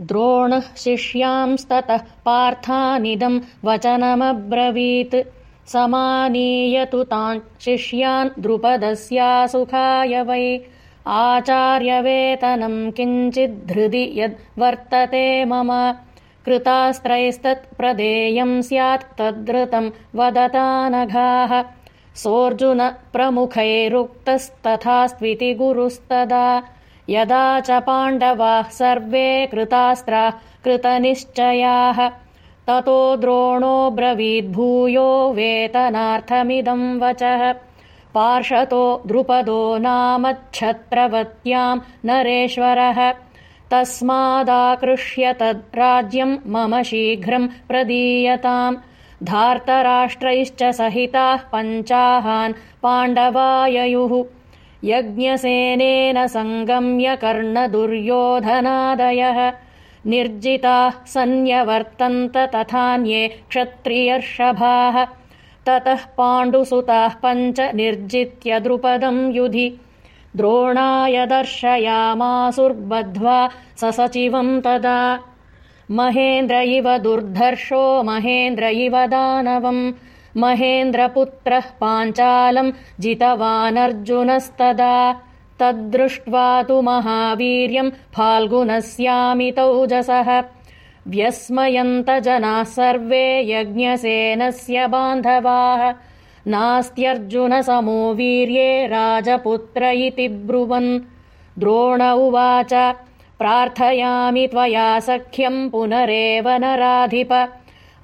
द्रोणः शिष्यांस्ततः पार्थानिदम् वचनमब्रवीत्। समानीयतु तान् शिष्यान् द्रुपदस्यासुखाय वै। आचार्यवेतनम् किञ्चिद्धृदि यद्वर्तते मम। कृतास्त्रैस्तत्प्रदेयम् स्यात् तद्ऋतम् वदतानघाः। सोऽर्जुन प्रमुखैरुक्तस्तथास्त्विति गुरुस्तदा यदा च पाण्डवाः सर्वे कृतास्त्राः कृतनिश्चयाः ततो द्रोणो ब्रवीद्भूयो वेतनार्थमिदम् वचः। पार्षतो द्रुपदो नामच्छत्रवत्याम् नरेश्वरः। तस्मादाकृष्य तद्राज्यम् मम शीघ्रम् प्रदीयताम्। धार्तराष्ट्रैश्च सहिताः पञ्चाहान् पाण्डवाययुः यज्ञसेनेन सङ्गम्य कर्णदुर्योधनादयः। निर्जिताः सन्न्यवर्तन्त तथान्ये क्षत्रियर्षभाः। ततः पाण्डुसुताः पञ्च निर्जित्य द्रुपदम् युधि। द्रोणाय दर्शयामासुर्बध्वा ससचिवम् तदा। महेन्द्र इव दुर्धर्षो महेन्द्र इव दानवम् महेन्द्रपुत्रः पाञ्चालम् जितवानर्जुनस्तदा। तद्दृष्ट्वा तु महावीर्यम् फाल्गुनस्यामितौजसः व्यस्मयन्त जनाः सर्वे यज्ञसेनस्य बान्धवाः। नास्त्यर्जुनसमो वीर्ये राजपुत्र इति ब्रुवन्। द्रोण उवाच प्रार्थयामि त्वया सख्यम् पुनरेव नराधिप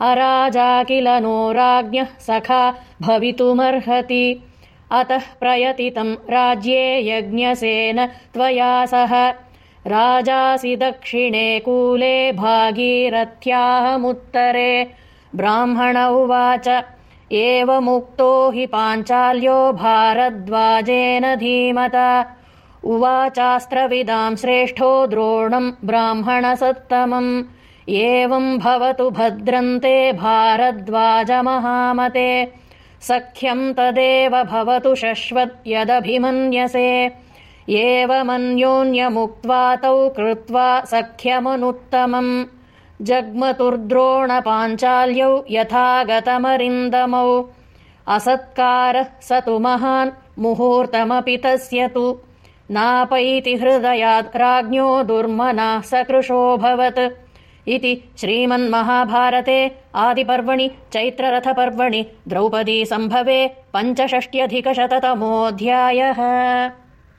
अराजा किल नो राज्ञः सखा भवितुमर्हति। अतः प्रयतितम् राज्ये यज्ञसेन त्वया सह। राजासि दक्षिणे कूले भागीरथ्याहमुत्तरे। ब्राह्मण उवाच एवमुक्तो हि पाञ्चाल्यो भारद्वाजेन धीमता। उवाचास्त्रविदाम् श्रेष्ठो द्रोणम् ब्राह्मणसत्तमम् एवम् भवतु भद्रन्ते भारद्वाजमहामते। सख्यम् तदेव भवतु शश्वद्यदभिमन्यसे एवमन्योन्यमुक्त्वा तौ कृत्वा सख्यमनुत्तमम्। जग्मतुर्द्रोणपाञ्चाल्यौ यथागतमरिन्दमौ। असत्कारः स तु महान् मुहूर्तमपि तस्य तु। नापैति हृदयाद् राज्ञो दुर्मनाः सकृशोऽभवत् इति श्रीमन्महाभारते आदिपर्वणि चैत्ररथपर्वणि द्रौपदीसम्भवे पञ्चषष्ट्यधिकशततमोऽध्यायः